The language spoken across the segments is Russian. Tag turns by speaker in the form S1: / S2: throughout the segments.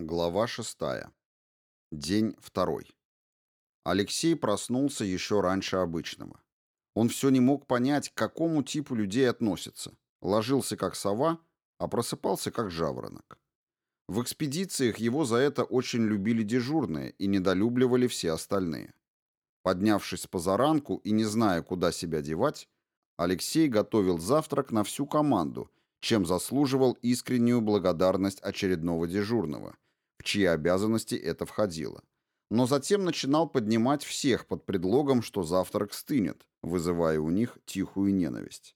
S1: Глава шестая. День второй. Алексей проснулся еще раньше обычного. Он все не мог понять, к какому типу людей относится. Ложился как сова, а просыпался как жаворонок. В экспедициях его за это очень любили дежурные и недолюбливали все остальные. Поднявшись позаранку и не зная, куда себя девать, Алексей готовил завтрак на всю команду, чем заслуживал искреннюю благодарность очередного дежурного, в чьи обязанности это входило. Но затем начинал поднимать всех под предлогом, что завтрак стынет, вызывая у них тихую ненависть.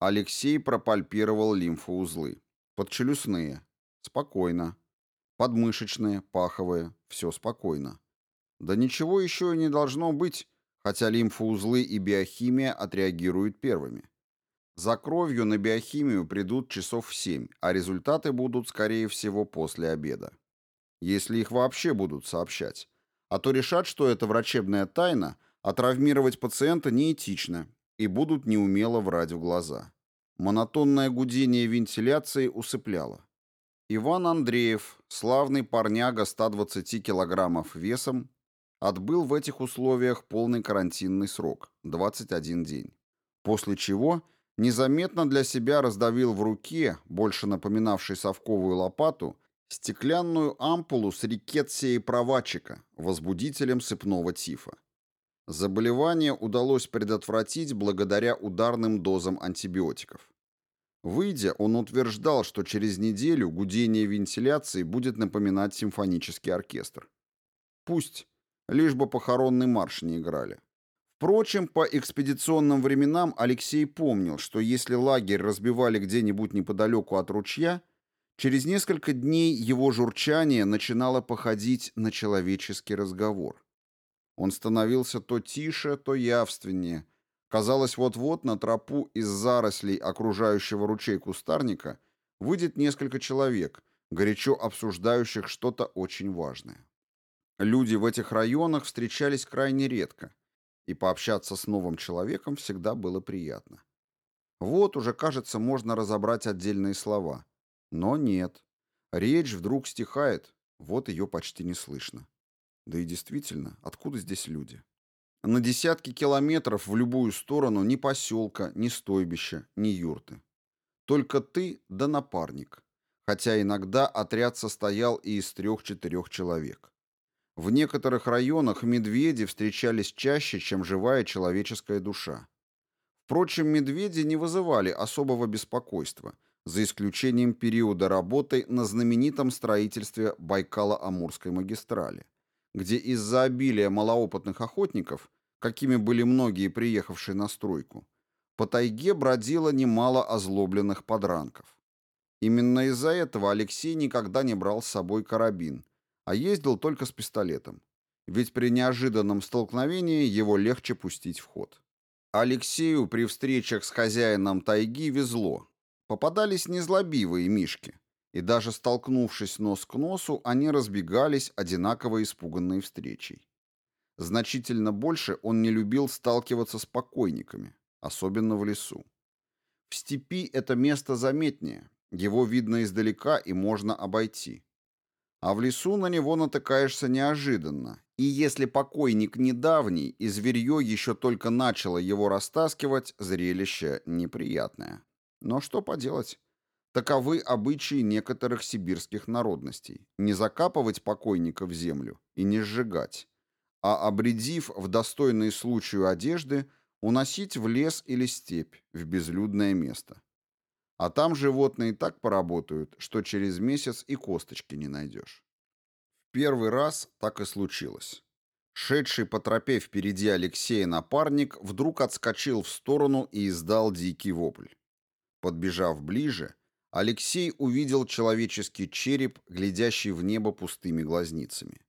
S1: Алексей пропальпировал лимфоузлы. Подчелюстные. Спокойно. Подмышечные, паховые. Все спокойно. Да ничего еще и не должно быть, хотя лимфоузлы и биохимия отреагируют первыми. За кровью на биохимию придут часов в 7, а результаты будут, скорее всего, после обеда. Если их вообще будут сообщать. А то решат, что это врачебная тайна, а травмировать пациента неэтично, и будут неумело врать в глаза. Монотонное гудение вентиляции усыпляло. Иван Андреев, славный парняга 120 килограммов весом, отбыл в этих условиях полный карантинный срок – 21 день. После чего незаметно для себя раздавил в руке, больше напоминавшей совковую лопату, стеклянную ампулу с рикетсией правачика, возбудителем сыпного тифа. Заболевание удалось предотвратить благодаря ударным дозам антибиотиков. Выйдя, он утверждал, что через неделю гудение вентиляции будет напоминать симфонический оркестр. Пусть, лишь бы похоронный марш не играли. Впрочем, по экспедиционным временам Алексей помнил, что если лагерь разбивали где-нибудь неподалеку от ручья, через несколько дней его журчание начинало походить на человеческий разговор. Он становился то тише, то явственнее. Казалось, вот-вот на тропу из зарослей окружающего ручей кустарника выйдет несколько человек, горячо обсуждающих что-то очень важное. Люди в этих районах встречались крайне редко, и пообщаться с новым человеком всегда было приятно. Вот уже, кажется, можно разобрать отдельные слова. Но нет. Речь вдруг стихает, вот ее почти не слышно. Да и действительно, откуда здесь люди? На десятки километров в любую сторону ни поселка, ни стойбища, ни юрты. Только ты да напарник. Хотя иногда отряд состоял и из трех-четырех человек. В некоторых районах медведи встречались чаще, чем живая человеческая душа. Впрочем, медведи не вызывали особого беспокойства, за исключением периода работы на знаменитом строительстве Байкало-Амурской магистрали – где из-за обилия малоопытных охотников, какими были многие приехавшие на стройку, по тайге бродило немало озлобленных подранков. Именно из-за этого Алексей никогда не брал с собой карабин, а ездил только с пистолетом, ведь при неожиданном столкновении его легче пустить в ход. Алексею при встречах с хозяином тайги везло. Попадались незлобивые мишки, и даже столкнувшись нос к носу, они разбегались, одинаково испуганные встречей. Значительно больше он не любил сталкиваться с покойниками, особенно в лесу. В степи это место заметнее, его видно издалека и можно обойти. А в лесу на него натыкаешься неожиданно, и если покойник недавний и зверье еще только начало его растаскивать, зрелище неприятное. Но что поделать? Таковы обычаи некоторых сибирских народностей. Не закапывать покойника в землю и не сжигать, а, обредив в достойные случаю одежды, уносить в лес или степь, в безлюдное место. А там животные так поработают, что через месяц и косточки не найдешь. В первый раз так и случилось. Шедший по тропе впереди Алексея напарник вдруг отскочил в сторону и издал дикий вопль. Подбежав ближе, Алексей увидел человеческий череп, глядящий в небо пустыми глазницами.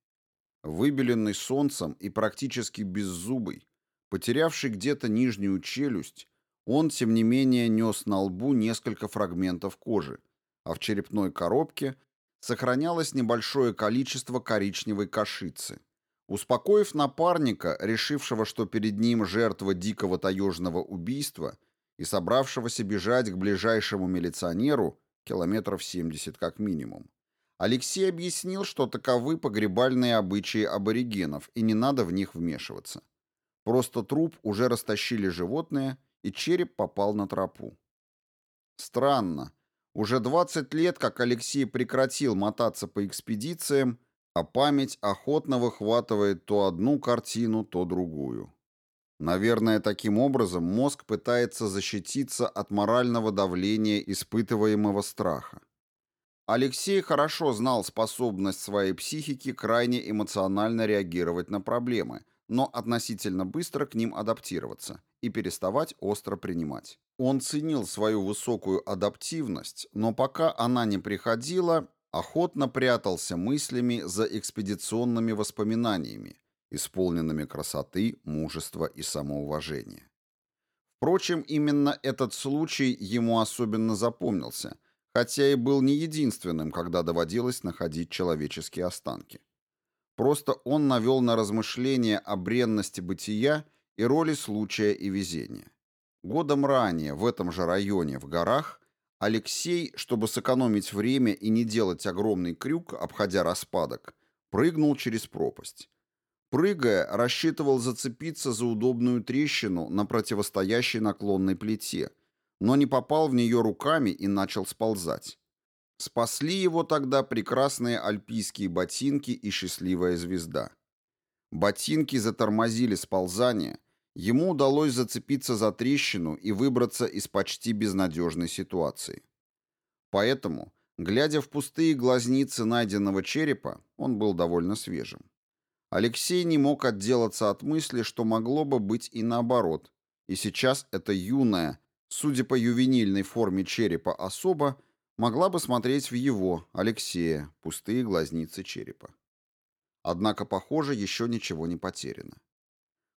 S1: Выбеленный солнцем и практически беззубый, потерявший где-то нижнюю челюсть, он, тем не менее, нес на лбу несколько фрагментов кожи, а в черепной коробке сохранялось небольшое количество коричневой кашицы. Успокоив напарника, решившего, что перед ним жертва дикого таежного убийства – и собравшегося бежать к ближайшему милиционеру, километров 70 как минимум, Алексей объяснил, что таковы погребальные обычаи аборигенов, и не надо в них вмешиваться. Просто труп уже растащили животные, и череп попал на тропу. Странно. Уже 20 лет, как Алексей прекратил мотаться по экспедициям, а память охотно выхватывает то одну картину, то другую. Наверное, таким образом мозг пытается защититься от морального давления испытываемого страха. Алексей хорошо знал способность своей психики крайне эмоционально реагировать на проблемы, но относительно быстро к ним адаптироваться и переставать остро принимать. Он ценил свою высокую адаптивность, но пока она не приходила, охотно прятался мыслями за экспедиционными воспоминаниями, исполненными красоты, мужества и самоуважения. Впрочем, именно этот случай ему особенно запомнился – хотя и был не единственным, когда доводилось находить человеческие останки. Просто он навел на размышления о бренности бытия и роли случая и везения. Годом ранее в этом же районе в горах Алексей, чтобы сэкономить время и не делать огромный крюк, обходя распадок, прыгнул через пропасть. Прыгая, рассчитывал зацепиться за удобную трещину на противостоящей наклонной плите, но не попал в нее руками и начал сползать. Спасли его тогда прекрасные альпийские ботинки и счастливая звезда. Ботинки затормозили сползание, ему удалось зацепиться за трещину и выбраться из почти безнадежной ситуации. Поэтому, глядя в пустые глазницы найденного черепа, он был довольно свежим. Алексей не мог отделаться от мысли, что могло бы быть и наоборот, и сейчас эта юная, судя по ювенильной форме черепа особа, могла бы смотреть в его, Алексея, пустые глазницы черепа. Однако, похоже, еще ничего не потеряно.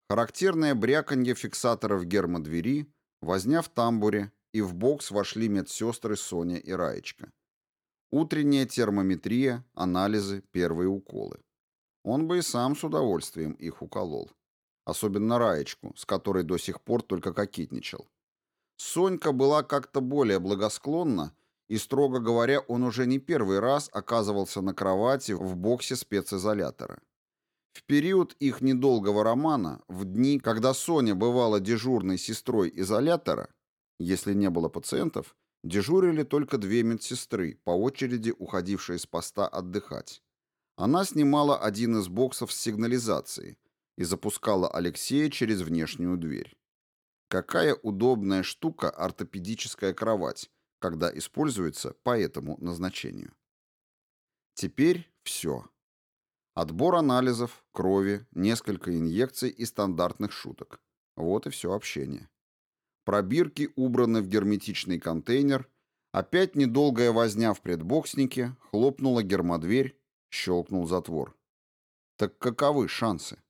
S1: Характерное бряканье фиксаторов гермодвери, возня в тамбуре, и в бокс вошли медсестры Соня и Раечка. Утренняя термометрия, анализы, первые уколы. Он бы и сам с удовольствием их уколол. Особенно Раечку, с которой до сих пор только кокетничал. Сонька была как-то более благосклонна, и, строго говоря, он уже не первый раз оказывался на кровати в боксе специзолятора. В период их недолгого романа, в дни, когда Соня бывала дежурной сестрой изолятора, если не было пациентов, дежурили только две медсестры, по очереди уходившие с поста отдыхать. Она снимала один из боксов с сигнализацией и запускала Алексея через внешнюю дверь. Какая удобная штука ортопедическая кровать, когда используется по этому назначению. Теперь все. Отбор анализов, крови, несколько инъекций и стандартных шуток. Вот и все общение. Пробирки убраны в герметичный контейнер, опять недолгая возня в предбокснике, хлопнула гермодверь, щелкнул затвор. Так каковы шансы?